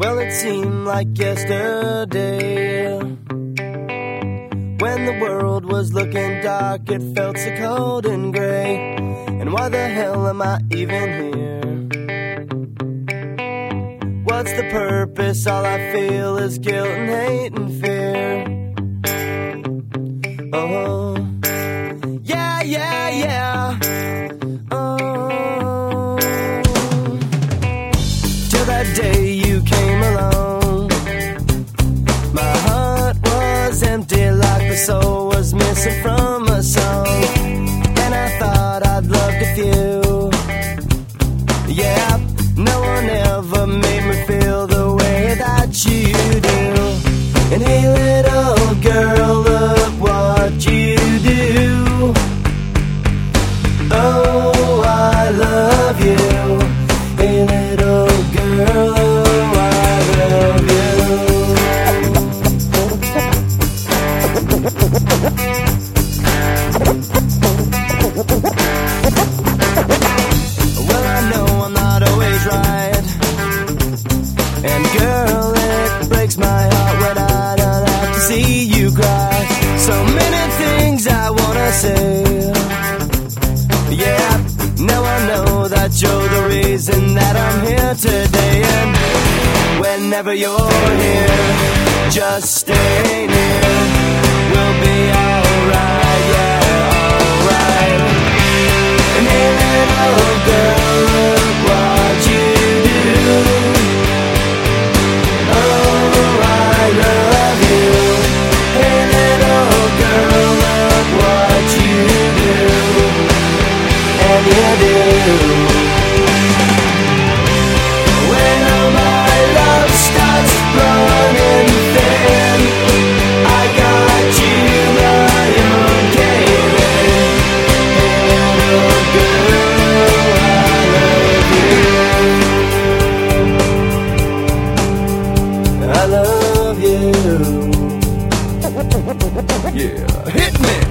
Well, it seemed like yesterday. When the world was looking dark, it felt so cold and gray. And why the hell am I even here? What's the purpose? All I feel is guilt and hate and fear. Oh, yeah, yeah, yeah. Oh, till that day you came soul was missing from a song. And I thought I'd loved a few. Yeah, no one ever made me feel the way that you do. And hey, I. Yeah, now I know that you're the reason that I'm here today. And whenever you're here, just stay near. We'll be alright, Yeah, hit me.